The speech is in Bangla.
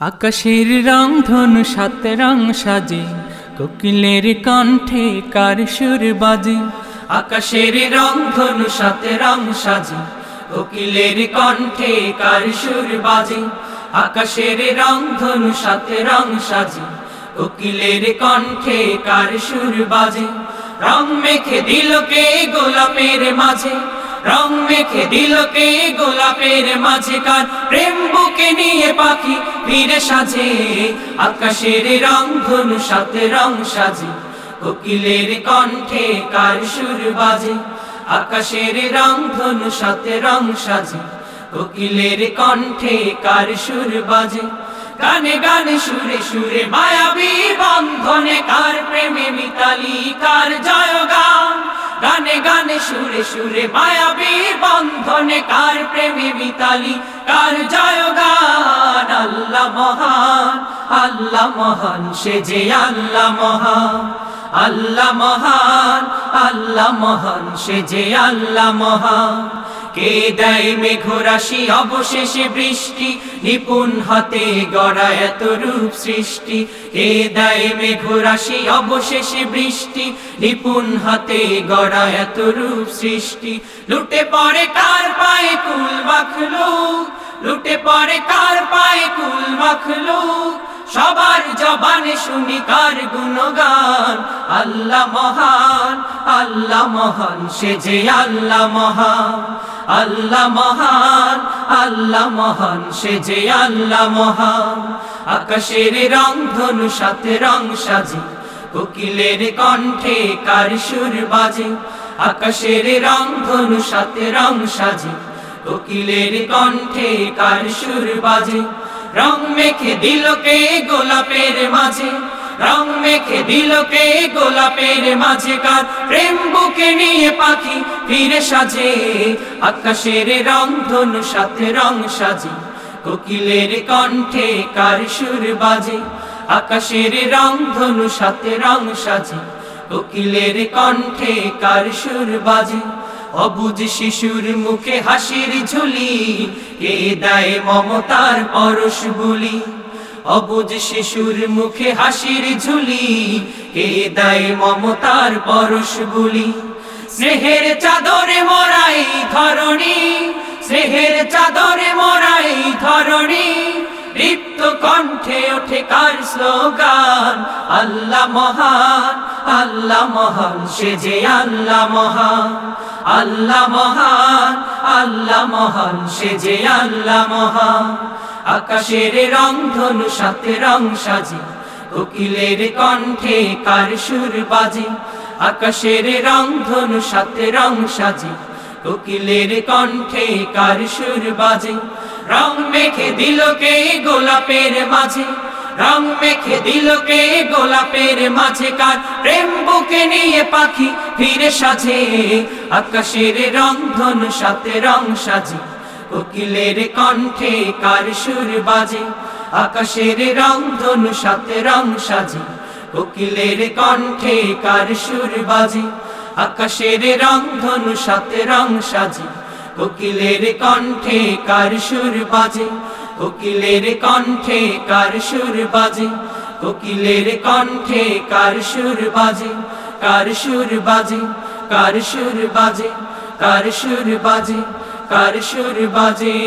আকাশের রং ধনু সাত রং সাজে, কোকিলের কণ্ঠে কার সুর বাজে। আকাশের রং ধনু সাত রং সাজে, কোকিলের কণ্ঠে কার সুর বাজে। আকাশের রং ধনু সাত রং সাজে, কোকিলের কণ্ঠে কার সুর বাজে। রং মেখে দিল কে গোলাপের মাঝে রং মেখে দিল গোলাপের মাঝে কার প্রেম বুকে নিয়ে পাখি ফিরে সাজে। আকাশের রং ধনু সাথে রং সাজে। কোকিলের কণ্ঠে কার সুর বাজে? আকাশের রং ধনু সাথে রং সাজে। কোকিলের কণ্ঠে কার সুর বাজে? গানে গানে সুরে সুরে মায়াবী বন্ধনে কার প্রেমে মিতালি, কার জয়গান? গানে গানে সুরে সুরে মায়াবী বন্ধনে কার প্রেমে মিতালি, কার জয় গান আল্লাহ মহান আল্লাহ মহান, সে যে আল্লাহ মহান আল্লাহ মহান আল্লাহ মহান, সে যে আল্লাহ মহান। কে দেয় মেঘরাশি? অবশেষে বৃষ্টি, নিপুণ হাতে গড়া এত রূপ সৃষ্টি। কে দেয় মেঘরাশি? অবশেষে বৃষ্টি, নিপুণ হাতে গড়া এত রূপ সৃষ্টি। লুটে পড়ে কার পায়ে কুল মাখলু লুটে পড়ে কার পায়ে কুল মাখলু সবার জবানে শুনি কার গুণগান? আল্লাহ মহান আল্লাহ মহান, সে যে আল্লাহ মহান। আল্লাহ মহান আল্লাহ মহান, সে যে আল্লাহ মহান। আকাশের রং ধনু, সাথে রং সাজে, কোকিলের কণ্ঠে কার সুর বাজে। আকাশের রং ধনু, সাথে রং সাজে, কোকিলের কণ্ঠে কার সুর বাজে। রং মেখে দিল কে গোলাপের মাঝে। রং মেখে দিল কে গোলাপের মাঝে কার? প্রেম বুকে নিয়ে পাখি ফিরে সাজে। আকাশের রং ধনু, সাথে রং সাজে। কোকিলের কণ্ঠে কার সুর বাজে? আকাশের রং ধনু, সাথে রং সাজে। কোকিলের কণ্ঠে কার সুর বাজে? অবুজ শিশুর মুখে হাসির ঝুলি, কে দেয় মমতার পরশ বলি? অবুজ শিশুর মুখে হাসির ঝুলি, কে দেয় মমতার পরশ বলি? স্নেহের চাদরে মরাই ধরণী, স্নেহের চাদরে মরাই ধরণী দীপ্ত কণ্ঠে ওঠে কার স্লোগান? আল্লাহ মহান আল্লাহ মহান, সে যে আল্লাহ মহান। আল্লাহ মহান আল্লাহ মহান, সে যে আল্লাহ মহান। আকাশের রং ধনু সাথে রং সাজে কোকিলের কণ্ঠে কার সুর বাজে? আকাশের রং ধনু সাথে রং সাজে কোকিলের কণ্ঠে কার সুর বাজে? রং মেখে দিল কে গোলাপের মাঝে? রং মেখে দিল কে গোলাপের মাঝে? কার প্রেম বুকে নিয়ে পাখি ফিরে সাজে? আকাশের রং ধনু সাথে রং সাজে কোকিলের কণ্ঠে কার সুর বাজে? আকাশের রং ধনু, সাথে রং সাজে। কোকিলের কণ্ঠে কার সুর বাজে? আকাশের রং ধনু, সাথে রং সাজে। কোকিলের কণ্ঠে কার সুর বাজে? কোকিলের কণ্ঠে কার সুর বাজে? কোকিলের কণ্ঠে কার সুর বাজে? কার সুর বাজে? কার সুর বাজে? কার সুর বাজে? কার সুর বাজে।